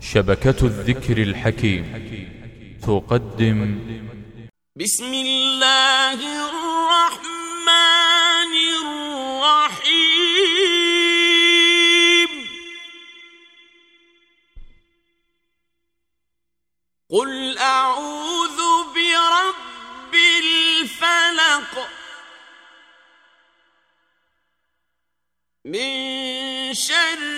شبكة الذكر الحكيم. تقدم. بسم الله الرحمن الرحيم. قل أعوذ برب الفلق من شر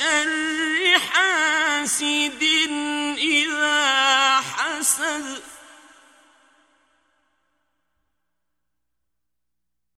شر حاسد إذا حسد.